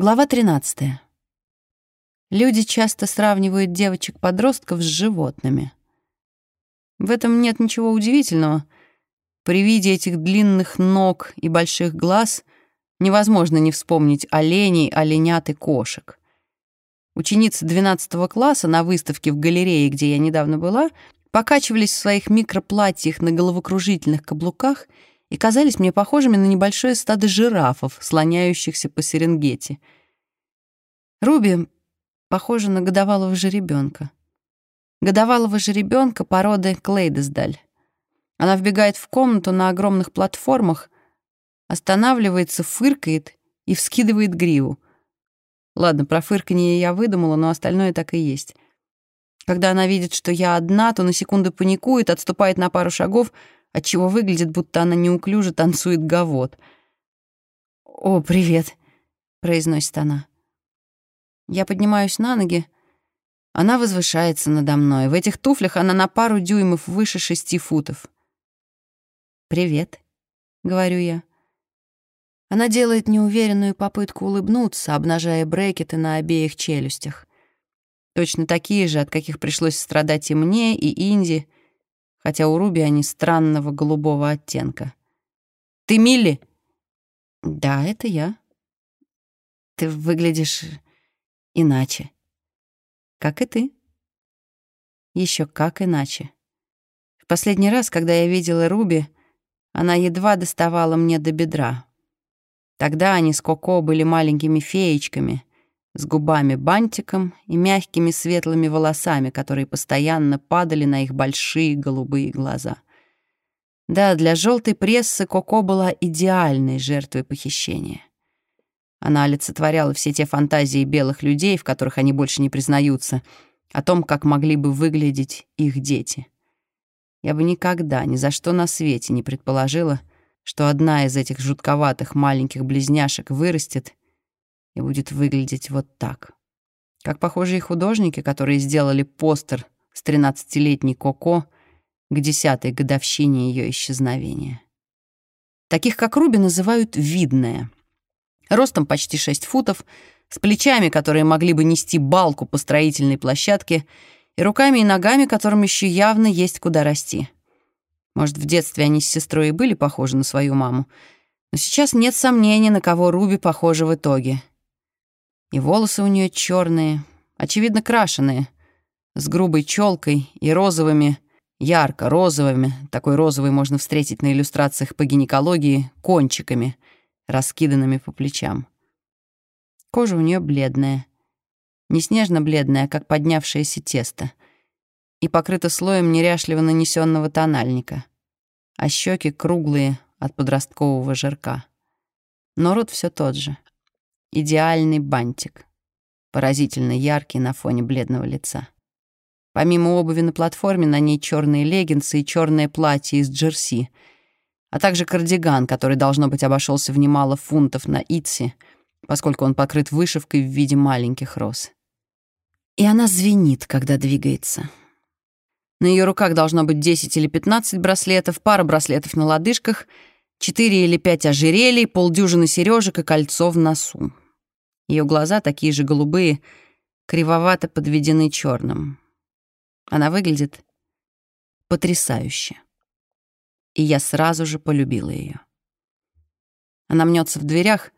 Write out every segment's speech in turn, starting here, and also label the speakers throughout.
Speaker 1: Глава 13. Люди часто сравнивают девочек-подростков с животными. В этом нет ничего удивительного. При виде этих длинных ног и больших глаз невозможно не вспомнить оленей, оленят и кошек. Ученицы 12 класса на выставке в галерее, где я недавно была, покачивались в своих микроплатьях на головокружительных каблуках и казались мне похожими на небольшое стадо жирафов, слоняющихся по Серенгети. Руби похожа на годовалого жеребенка. Годовалого жеребенка породы Клейдесдаль. Она вбегает в комнату на огромных платформах, останавливается, фыркает и вскидывает гриву. Ладно, про фырканье я выдумала, но остальное так и есть. Когда она видит, что я одна, то на секунду паникует, отступает на пару шагов, отчего выглядит, будто она неуклюже танцует гавот. «О, привет», — произносит она. Я поднимаюсь на ноги. Она возвышается надо мной. В этих туфлях она на пару дюймов выше шести футов. «Привет», — говорю я. Она делает неуверенную попытку улыбнуться, обнажая брекеты на обеих челюстях. Точно такие же, от каких пришлось страдать и мне, и Инди, хотя у Руби они странного голубого оттенка. «Ты Милли?» «Да, это я». «Ты выглядишь иначе». «Как и ты». Еще как иначе. В последний раз, когда я видела Руби, она едва доставала мне до бедра. Тогда они с Коко были маленькими феечками — с губами-бантиком и мягкими светлыми волосами, которые постоянно падали на их большие голубые глаза. Да, для желтой прессы Коко была идеальной жертвой похищения. Она олицетворяла все те фантазии белых людей, в которых они больше не признаются, о том, как могли бы выглядеть их дети. Я бы никогда, ни за что на свете не предположила, что одна из этих жутковатых маленьких близняшек вырастет и будет выглядеть вот так. Как похожие художники, которые сделали постер с 13-летней Коко к десятой годовщине ее исчезновения. Таких, как Руби, называют «видная». Ростом почти 6 футов, с плечами, которые могли бы нести балку по строительной площадке, и руками и ногами, которым еще явно есть куда расти. Может, в детстве они с сестрой и были похожи на свою маму, но сейчас нет сомнений, на кого Руби похожа в итоге. И волосы у нее черные, очевидно, крашеные, с грубой челкой и розовыми, ярко-розовыми, такой розовый можно встретить на иллюстрациях по гинекологии, кончиками, раскиданными по плечам. Кожа у нее бледная. Не снежно-бледная, а как поднявшееся тесто. И покрыта слоем неряшливо нанесенного тональника. А щеки круглые от подросткового жирка. Но рот все тот же — Идеальный бантик. Поразительно яркий на фоне бледного лица. Помимо обуви на платформе, на ней черные леггинсы и черное платье из джерси, а также кардиган, который, должно быть, обошелся в немало фунтов на Итси, поскольку он покрыт вышивкой в виде маленьких роз. И она звенит, когда двигается. На ее руках должно быть 10 или 15 браслетов, пара браслетов на лодыжках — Четыре или пять ожерелий, полдюжины сережек и кольцо в носу. Ее глаза, такие же голубые, кривовато подведены черным. Она выглядит потрясающе. И я сразу же полюбила ее. Она мнется в дверях.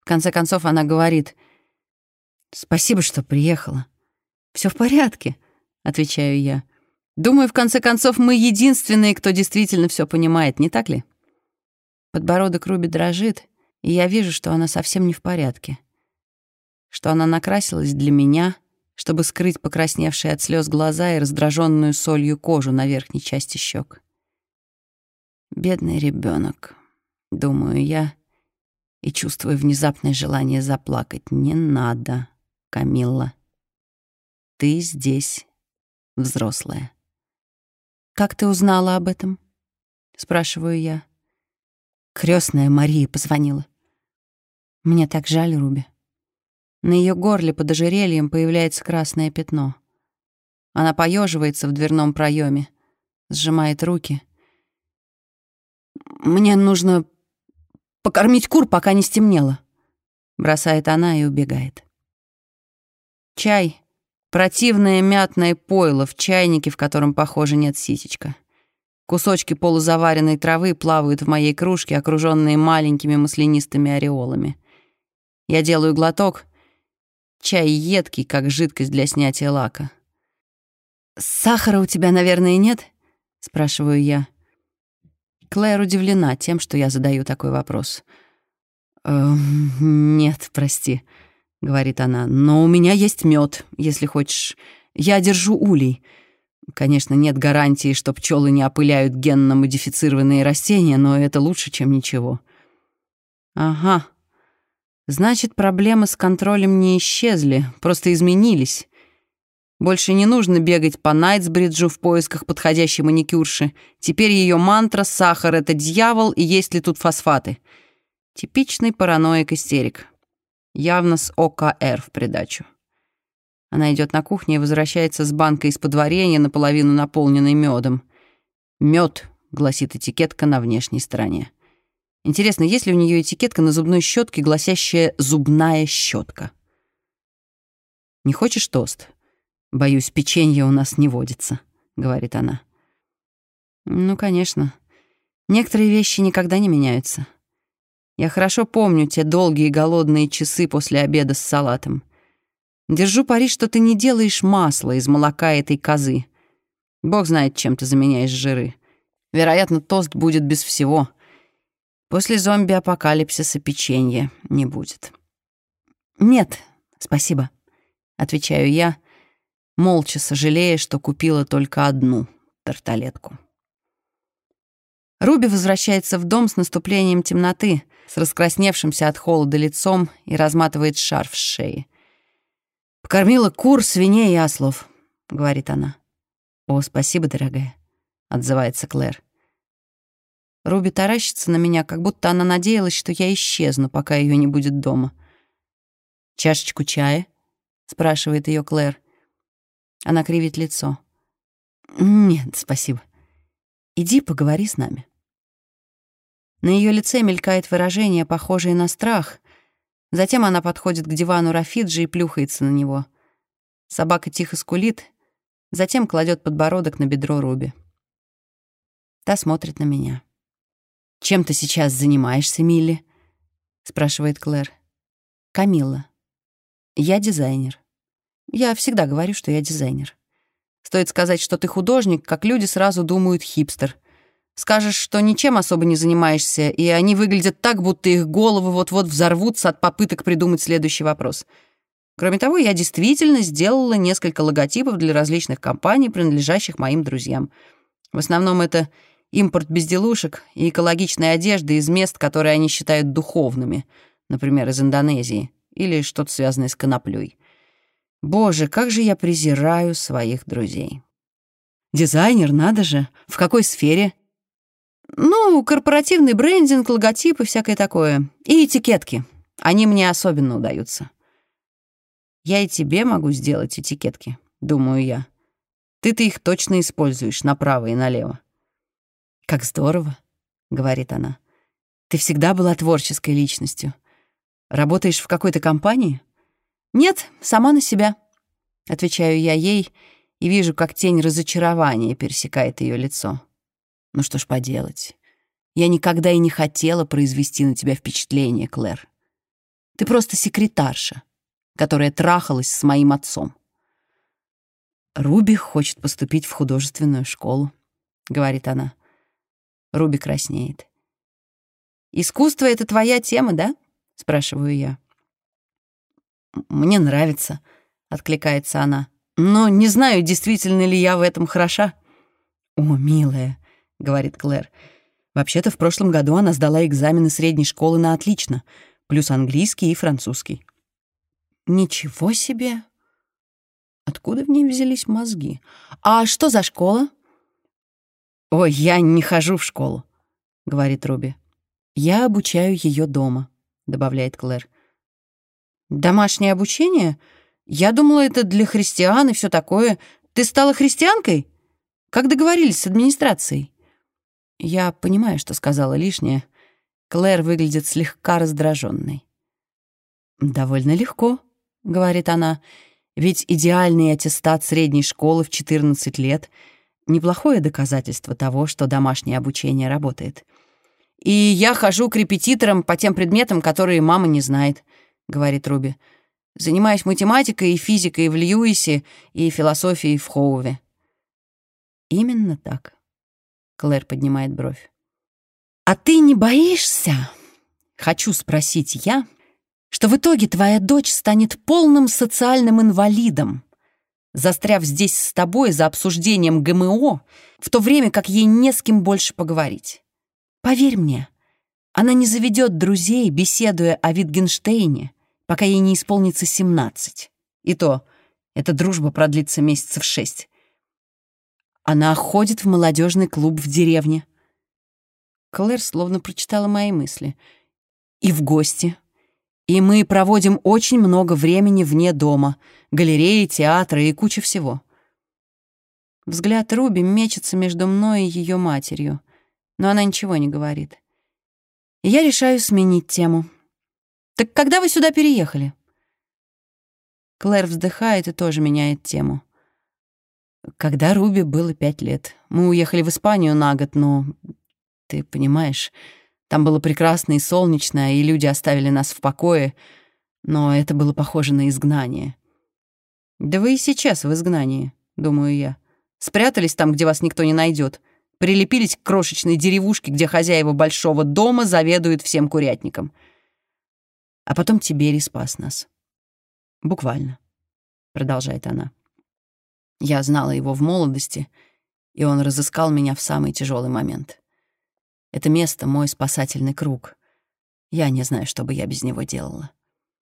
Speaker 1: В конце концов она говорит, «Спасибо, что приехала». Все в порядке», — отвечаю я. «Думаю, в конце концов, мы единственные, кто действительно все понимает, не так ли?» Подбородок Руби дрожит, и я вижу, что она совсем не в порядке. Что она накрасилась для меня, чтобы скрыть покрасневшие от слез глаза и раздраженную солью кожу на верхней части щек. Бедный ребенок, думаю я, и чувствую внезапное желание заплакать. Не надо, Камилла. Ты здесь взрослая. «Как ты узнала об этом?» — спрашиваю я. Крестная Мария позвонила. Мне так жаль Руби. На ее горле под ожерельем появляется красное пятно. Она поеживается в дверном проеме, сжимает руки. «Мне нужно покормить кур, пока не стемнело», бросает она и убегает. Чай — противное мятное пойло в чайнике, в котором, похоже, нет ситечка. Кусочки полузаваренной травы плавают в моей кружке, окруженные маленькими маслянистыми ореолами. Я делаю глоток. Чай едкий, как жидкость для снятия лака. «Сахара у тебя, наверное, нет?» — спрашиваю я. Клэр удивлена тем, что я задаю такой вопрос. «Эм, «Нет, прости», — говорит она, — «но у меня есть мед, если хочешь. Я держу улей. Конечно, нет гарантии, что пчелы не опыляют генно-модифицированные растения, но это лучше, чем ничего». «Ага. Значит, проблемы с контролем не исчезли, просто изменились. Больше не нужно бегать по Найтсбриджу в поисках подходящей маникюрши. Теперь ее мантра «Сахар — это дьявол, и есть ли тут фосфаты?» Типичный параноик-истерик. Явно с ОКР в придачу. Она идет на кухню и возвращается с банкой из-под варенья, наполовину наполненной медом. Мед, гласит этикетка на внешней стороне. Интересно, есть ли у нее этикетка на зубной щетке, гласящая «зубная щетка»? «Не хочешь тост?» «Боюсь, печенье у нас не водится», — говорит она. «Ну, конечно. Некоторые вещи никогда не меняются. Я хорошо помню те долгие голодные часы после обеда с салатом. Держу пари, что ты не делаешь масло из молока этой козы. Бог знает, чем ты заменяешь жиры. Вероятно, тост будет без всего. После зомби-апокалипсиса печенья не будет». «Нет, спасибо», — отвечаю я, молча сожалея, что купила только одну тарталетку. Руби возвращается в дом с наступлением темноты, с раскрасневшимся от холода лицом и разматывает шарф с шеи. «Покормила кур, свиней и ослов», — говорит она. «О, спасибо, дорогая», — отзывается Клэр. Руби таращится на меня, как будто она надеялась, что я исчезну, пока ее не будет дома. «Чашечку чая?» — спрашивает ее Клэр. Она кривит лицо. «Нет, спасибо. Иди поговори с нами». На ее лице мелькает выражение, похожее на страх. Затем она подходит к дивану Рафиджи и плюхается на него. Собака тихо скулит, затем кладет подбородок на бедро Руби. Та смотрит на меня. «Чем ты сейчас занимаешься, Милли?» — спрашивает Клэр. «Камилла. Я дизайнер». Я всегда говорю, что я дизайнер. Стоит сказать, что ты художник, как люди сразу думают хипстер. Скажешь, что ничем особо не занимаешься, и они выглядят так, будто их головы вот-вот взорвутся от попыток придумать следующий вопрос. Кроме того, я действительно сделала несколько логотипов для различных компаний, принадлежащих моим друзьям. В основном это импорт безделушек и экологичной одежды из мест, которые они считают духовными, например, из Индонезии, или что-то связанное с коноплёй. Боже, как же я презираю своих друзей. Дизайнер, надо же. В какой сфере? Ну, корпоративный брендинг, логотипы, всякое такое. И этикетки. Они мне особенно удаются. Я и тебе могу сделать этикетки, думаю я. Ты-то их точно используешь направо и налево. Как здорово, говорит она. Ты всегда была творческой личностью. Работаешь в какой-то компании? «Нет, сама на себя», — отвечаю я ей и вижу, как тень разочарования пересекает ее лицо. Ну что ж поделать. Я никогда и не хотела произвести на тебя впечатление, Клэр. Ты просто секретарша, которая трахалась с моим отцом. Руби хочет поступить в художественную школу, говорит она. Руби краснеет. «Искусство — это твоя тема, да?» — спрашиваю я. «Мне нравится», — откликается она. «Но не знаю, действительно ли я в этом хороша». «О, милая», — говорит Клэр. «Вообще-то в прошлом году она сдала экзамены средней школы на отлично, плюс английский и французский». «Ничего себе!» Откуда в ней взялись мозги? «А что за школа?» «Ой, я не хожу в школу», — говорит Руби. «Я обучаю ее дома», — добавляет Клэр. «Домашнее обучение? Я думала, это для христиан и все такое. Ты стала христианкой? Как договорились с администрацией?» Я понимаю, что сказала лишнее. Клэр выглядит слегка раздраженной. «Довольно легко», — говорит она, «ведь идеальный аттестат средней школы в 14 лет — неплохое доказательство того, что домашнее обучение работает. И я хожу к репетиторам по тем предметам, которые мама не знает», — говорит Руби. «Занимаюсь математикой и физикой в Льюисе и философией в Хоуве». «Именно так», — Клэр поднимает бровь. «А ты не боишься?» — хочу спросить я, что в итоге твоя дочь станет полным социальным инвалидом, застряв здесь с тобой за обсуждением ГМО, в то время как ей не с кем больше поговорить. Поверь мне, она не заведет друзей, беседуя о Витгенштейне, пока ей не исполнится 17. И то, эта дружба продлится месяцев шесть. Она ходит в молодежный клуб в деревне. Клэр словно прочитала мои мысли. И в гости, и мы проводим очень много времени вне дома. Галереи, театры и куча всего. Взгляд Руби мечется между мной и ее матерью, но она ничего не говорит. И я решаю сменить тему. «Так когда вы сюда переехали?» Клэр вздыхает и тоже меняет тему. Когда Руби было пять лет. Мы уехали в Испанию на год, но... Ты понимаешь, там было прекрасно и солнечно, и люди оставили нас в покое, но это было похоже на изгнание. Да вы и сейчас в изгнании, думаю я. Спрятались там, где вас никто не найдет, прилепились к крошечной деревушке, где хозяева большого дома заведуют всем курятником. А потом Тиберий спас нас. Буквально, продолжает она. Я знала его в молодости, и он разыскал меня в самый тяжелый момент. Это место — мой спасательный круг. Я не знаю, что бы я без него делала.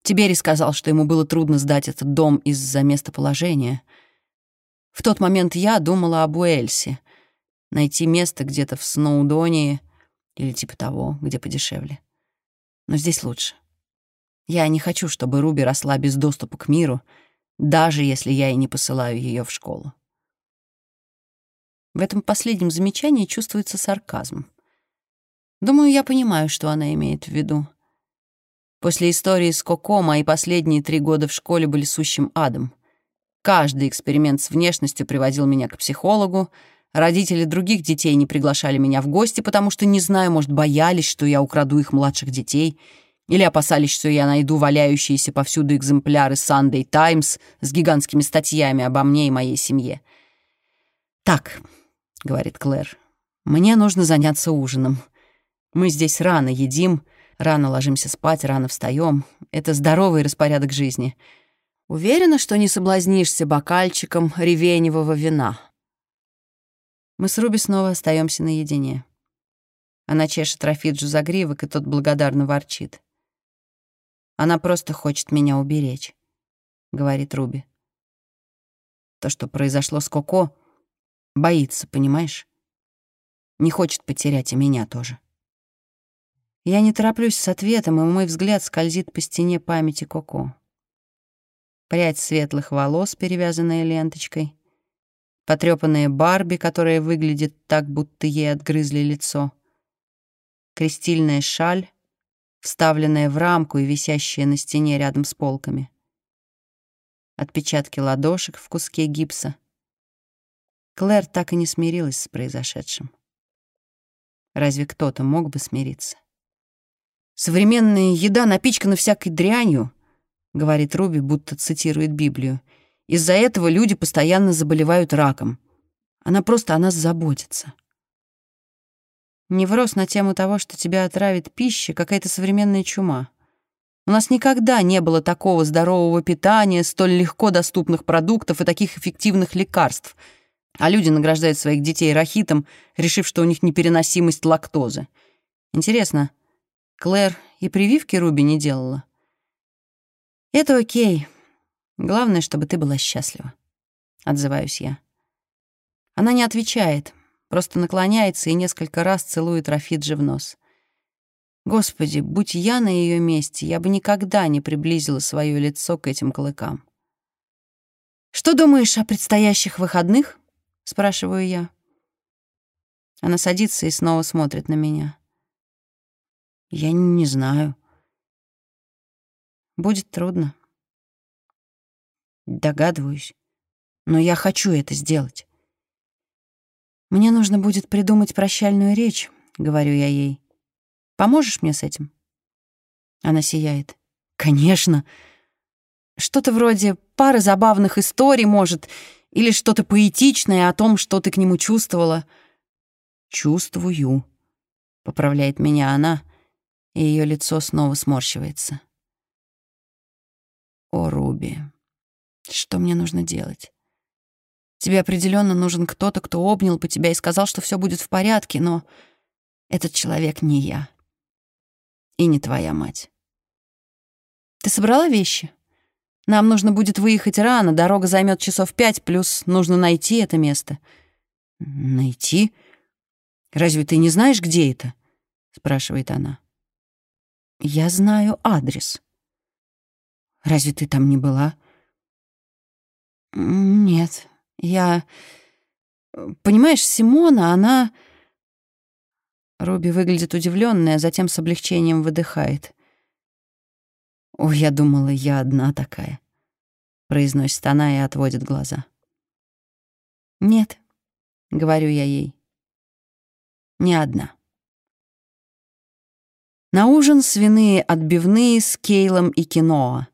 Speaker 1: Тибери сказал, что ему было трудно сдать этот дом из-за местоположения. В тот момент я думала об Уэльсе. Найти место где-то в Сноудонии или типа того, где подешевле. Но здесь лучше. Я не хочу, чтобы Руби росла без доступа к миру, даже если я и не посылаю ее в школу. В этом последнем замечании чувствуется сарказм. Думаю, я понимаю, что она имеет в виду. После истории с Коко мои последние три года в школе были сущим адом. Каждый эксперимент с внешностью приводил меня к психологу, родители других детей не приглашали меня в гости, потому что, не знаю, может, боялись, что я украду их младших детей, или опасались, что я найду валяющиеся повсюду экземпляры Sunday Times с гигантскими статьями обо мне и моей семье. «Так», — говорит Клэр, — «мне нужно заняться ужином». Мы здесь рано едим, рано ложимся спать, рано встаем. Это здоровый распорядок жизни. Уверена, что не соблазнишься бокальчиком ревеневого вина. Мы с Руби снова остаемся наедине. Она чешет Рафиджу за гривок, и тот благодарно ворчит. «Она просто хочет меня уберечь», — говорит Руби. То, что произошло с Коко, боится, понимаешь? Не хочет потерять и меня тоже. Я не тороплюсь с ответом, и мой взгляд скользит по стене памяти Коко. Прядь светлых волос, перевязанная ленточкой, потрёпанная Барби, которая выглядит так, будто ей отгрызли лицо, крестильная шаль, вставленная в рамку и висящая на стене рядом с полками, отпечатки ладошек в куске гипса. Клэр так и не смирилась с произошедшим. Разве кто-то мог бы смириться? «Современная еда напичкана всякой дрянью», — говорит Руби, будто цитирует Библию. «Из-за этого люди постоянно заболевают раком. Она просто о нас заботится». Невроз на тему того, что тебя отравит пища, какая-то современная чума. У нас никогда не было такого здорового питания, столь легко доступных продуктов и таких эффективных лекарств. А люди награждают своих детей рахитом, решив, что у них непереносимость лактозы. Интересно, Клэр и прививки Руби не делала. Это окей. Главное, чтобы ты была счастлива. Отзываюсь я. Она не отвечает, просто наклоняется и несколько раз целует Рафиджи в нос. Господи, будь я на ее месте, я бы никогда не приблизила свое лицо к этим клыкам. «Что думаешь о предстоящих выходных?» — спрашиваю я. Она садится и снова смотрит на меня. Я не знаю. Будет трудно. Догадываюсь. Но я хочу это сделать. Мне нужно будет придумать прощальную речь, говорю я ей. Поможешь мне с этим? Она сияет. Конечно. Что-то вроде пары забавных историй, может, или что-то поэтичное о том, что ты к нему чувствовала. Чувствую, поправляет меня она, и ее лицо снова сморщивается. О, Руби, что мне нужно делать? Тебе определенно нужен кто-то, кто обнял бы тебя и сказал, что все будет в порядке, но этот человек не я. И не твоя мать. Ты собрала вещи? Нам нужно будет выехать рано, дорога займет часов пять, плюс нужно найти это место. Найти? Разве ты не знаешь, где это? спрашивает она. Я знаю адрес. Разве ты там не была? Нет, я... Понимаешь, Симона, она... Руби выглядит удивленная, а затем с облегчением выдыхает. «О, я думала, я одна такая», — произносит она и отводит глаза. «Нет», — говорю я ей, — «не одна». На ужин свиные отбивные с кейлом и киноа.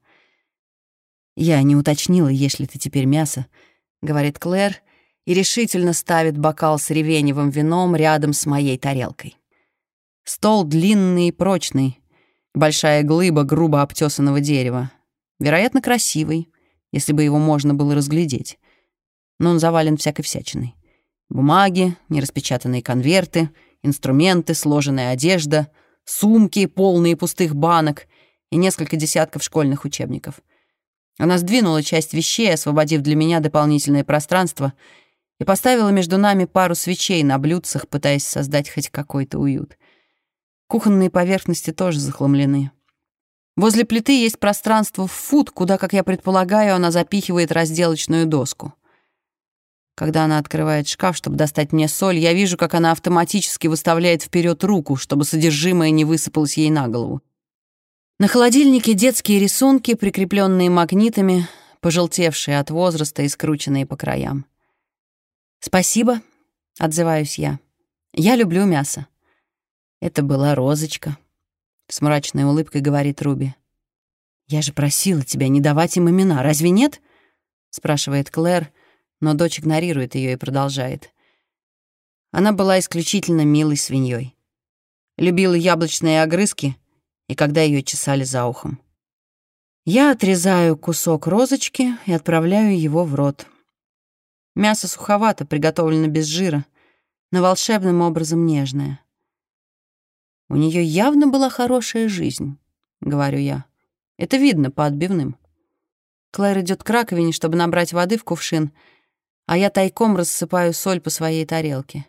Speaker 1: «Я не уточнила, есть ли ты теперь мясо», — говорит Клэр, и решительно ставит бокал с ревеневым вином рядом с моей тарелкой. Стол длинный и прочный, большая глыба грубо обтесанного дерева. Вероятно, красивый, если бы его можно было разглядеть. Но он завален всякой всячиной. Бумаги, нераспечатанные конверты, инструменты, сложенная одежда, сумки, полные пустых банок и несколько десятков школьных учебников — она сдвинула часть вещей, освободив для меня дополнительное пространство, и поставила между нами пару свечей на блюдцах, пытаясь создать хоть какой-то уют. Кухонные поверхности тоже захламлены. Возле плиты есть пространство в фут, куда, как я предполагаю, она запихивает разделочную доску. Когда она открывает шкаф, чтобы достать мне соль, я вижу, как она автоматически выставляет вперед руку, чтобы содержимое не высыпалось ей на голову. На холодильнике детские рисунки, прикрепленные магнитами, пожелтевшие от возраста и скрученные по краям. «Спасибо», — отзываюсь я. «Я люблю мясо». Это была розочка. С мрачной улыбкой говорит Руби. «Я же просила тебя не давать им имена, разве нет?» спрашивает Клэр, но дочь игнорирует ее и продолжает. Она была исключительно милой свиньей. Любила яблочные огрызки — и когда ее чесали за ухом. Я отрезаю кусок розочки и отправляю его в рот. Мясо суховато, приготовлено без жира, но волшебным образом нежное. У нее явно была хорошая жизнь, говорю я. Это видно по отбивным. Клэр идет к раковине, чтобы набрать воды в кувшин, а я тайком рассыпаю соль по своей тарелке.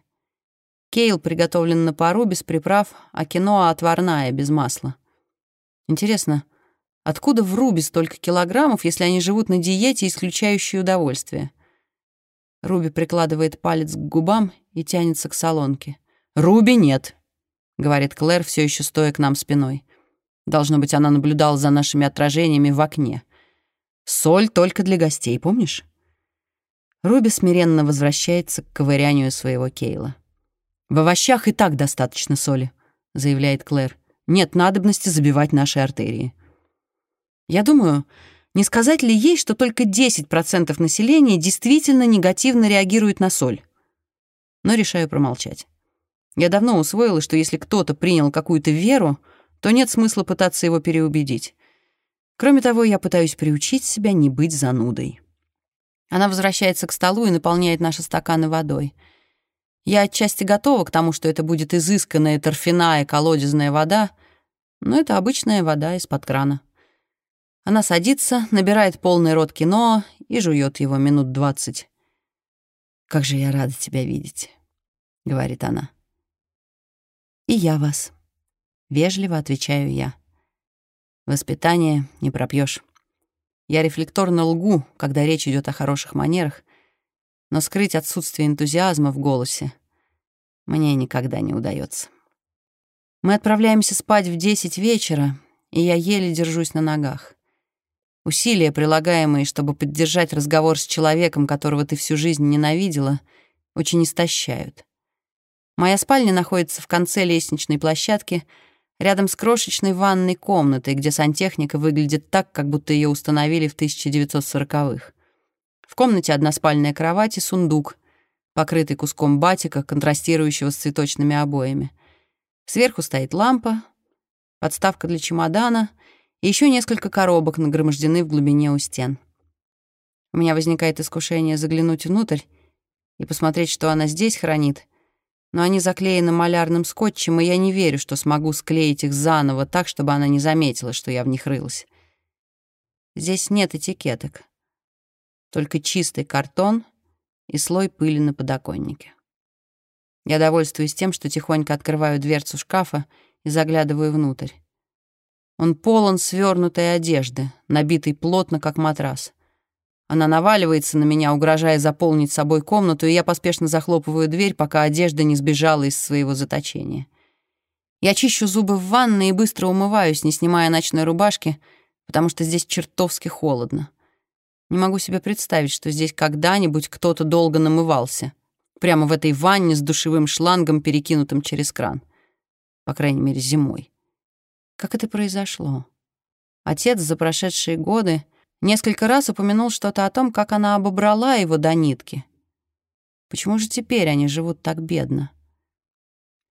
Speaker 1: Кейл приготовлен на пару без приправ, а киноа отварная, без масла. Интересно, откуда в Руби столько килограммов, если они живут на диете, исключающей удовольствие? Руби прикладывает палец к губам и тянется к солонке. «Руби нет», — говорит Клэр, все еще стоя к нам спиной. Должно быть, она наблюдала за нашими отражениями в окне. «Соль только для гостей, помнишь?» Руби смиренно возвращается к ковырянию своего Кейла. «В овощах и так достаточно соли», — заявляет Клэр нет надобности забивать наши артерии. Я думаю, не сказать ли ей, что только 10% населения действительно негативно реагирует на соль? Но решаю промолчать. Я давно усвоила, что если кто-то принял какую-то веру, то нет смысла пытаться его переубедить. Кроме того, я пытаюсь приучить себя не быть занудой. Она возвращается к столу и наполняет наши стаканы водой — я отчасти готова к тому, что это будет изысканная торфяная колодезная вода, но это обычная вода из-под крана. Она садится, набирает полный рот кино и жует его минут двадцать. «Как же я рада тебя видеть», — говорит она. «И я вас», — вежливо отвечаю я. Воспитание не пропьешь. Я рефлекторно лгу, когда речь идет о хороших манерах, но скрыть отсутствие энтузиазма в голосе мне никогда не удается. Мы отправляемся спать в десять вечера, и я еле держусь на ногах. Усилия, прилагаемые, чтобы поддержать разговор с человеком, которого ты всю жизнь ненавидела, очень истощают. Моя спальня находится в конце лестничной площадки, рядом с крошечной ванной комнатой, где сантехника выглядит так, как будто ее установили в 1940-х. В комнате односпальная кровать и сундук, покрытый куском батика, контрастирующего с цветочными обоями. Сверху стоит лампа, подставка для чемодана — и еще несколько коробок нагромождены в глубине у стен. У меня возникает искушение заглянуть внутрь и посмотреть, что она здесь хранит, но они заклеены малярным скотчем, и я не верю, что смогу склеить их заново так, чтобы она не заметила, что я в них рылась. Здесь нет этикеток, только чистый картон и слой пыли на подоконнике. Я довольствуюсь тем, что тихонько открываю дверцу шкафа и заглядываю внутрь. Он полон свернутой одежды, набитый плотно, как матрас. Она наваливается на меня, угрожая заполнить собой комнату, и я поспешно захлопываю дверь, пока одежда не сбежала из своего заточения. Я чищу зубы в ванной и быстро умываюсь, не снимая ночной рубашки, потому что здесь чертовски холодно. Не могу себе представить, что здесь когда-нибудь кто-то долго намывался. Прямо в этой ванне с душевым шлангом, перекинутым через кран. По крайней мере, зимой. Как это произошло? Отец за прошедшие годы несколько раз упомянул что-то о том, как она обобрала его до нитки. Почему же теперь они живут так бедно?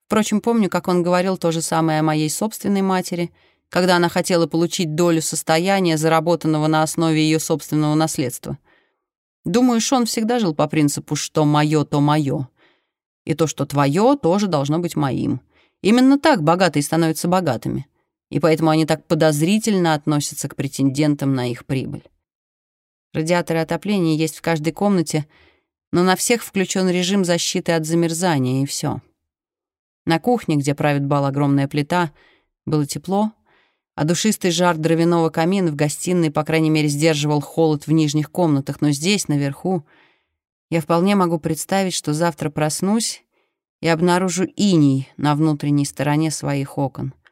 Speaker 1: Впрочем, помню, как он говорил то же самое о моей собственной матери, когда она хотела получить долю состояния, заработанного на основе ее собственного наследства. Думаю, Шон всегда жил по принципу «что мое, то мое». И то, что твое, тоже должно быть моим. Именно так богатые становятся богатыми и поэтому они так подозрительно относятся к претендентам на их прибыль. Радиаторы отопления есть в каждой комнате, но на всех включен режим защиты от замерзания, и все. На кухне, где правит бал огромная плита, было тепло, а душистый жар дровяного камина в гостиной, по крайней мере, сдерживал холод в нижних комнатах, но здесь, наверху, я вполне могу представить, что завтра проснусь и обнаружу иней на внутренней стороне своих окон —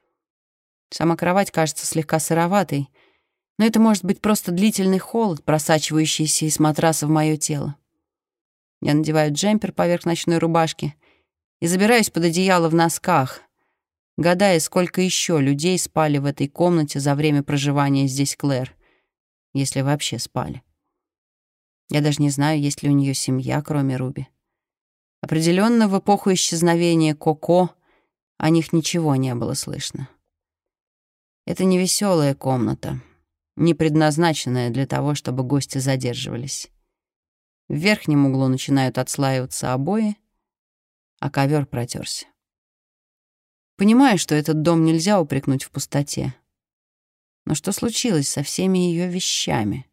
Speaker 1: Сама кровать кажется слегка сыроватой, но это может быть просто длительный холод, просачивающийся из матраса в мое тело. Я надеваю джемпер поверх ночной рубашки и забираюсь под одеяло в носках, гадая, сколько еще людей спали в этой комнате за время проживания здесь Клэр, если вообще спали. Я даже не знаю, есть ли у нее семья, кроме Руби. Определенно, в эпоху исчезновения Коко о них ничего не было слышно. Это не веселая комната, не предназначенная для того, чтобы гости задерживались. В верхнем углу начинают отслаиваться обои, а ковер протерся. Понимаю, что этот дом нельзя упрекнуть в пустоте. Но что случилось со всеми ее вещами?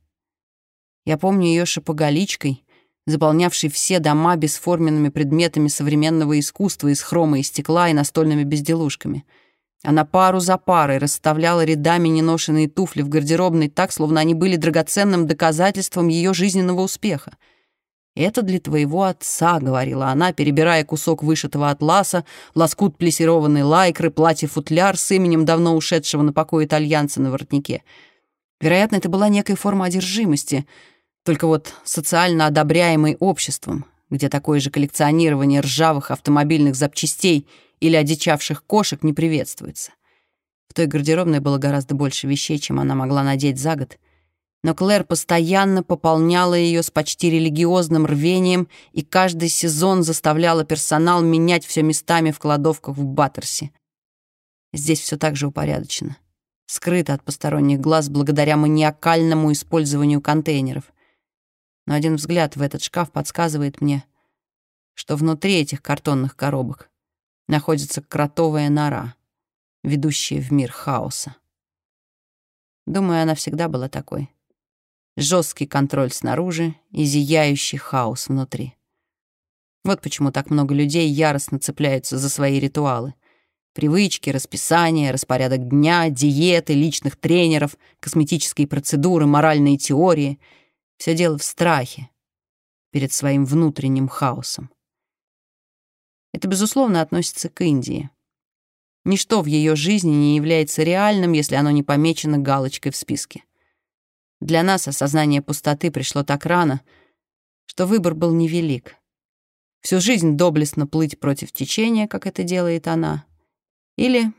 Speaker 1: Я помню ее шапоголичкой, заполнявшей все дома бесформенными предметами современного искусства из хрома и стекла и настольными безделушками — она пару за парой расставляла рядами неношенные туфли в гардеробной так, словно они были драгоценным доказательством ее жизненного успеха. «Это для твоего отца», — говорила она, перебирая кусок вышитого атласа, лоскут плесированной лайкры, платье-футляр с именем давно ушедшего на покой итальянца на воротнике. Вероятно, это была некая форма одержимости, только вот социально одобряемой обществом, где такое же коллекционирование ржавых автомобильных запчастей — или одичавших кошек не приветствуется. В той гардеробной было гораздо больше вещей, чем она могла надеть за год, но Клэр постоянно пополняла ее с почти религиозным рвением и каждый сезон заставляла персонал менять все местами в кладовках в Баттерсе. Здесь все так же упорядочено, скрыто от посторонних глаз благодаря маниакальному использованию контейнеров. Но один взгляд в этот шкаф подсказывает мне, что внутри этих картонных коробок находится кротовая нора, ведущая в мир хаоса. Думаю, она всегда была такой. Жесткий контроль снаружи и зияющий хаос внутри. Вот почему так много людей яростно цепляются за свои ритуалы. Привычки, расписания, распорядок дня, диеты, личных тренеров, косметические процедуры, моральные теории — все дело в страхе перед своим внутренним хаосом. Это, безусловно, относится к Индии. Ничто в ее жизни не является реальным, если оно не помечено галочкой в списке. Для нас осознание пустоты пришло так рано, что выбор был невелик. Всю жизнь доблестно плыть против течения, как это делает она, или,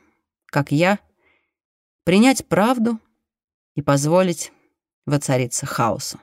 Speaker 1: как я, принять правду и позволить воцариться хаосу.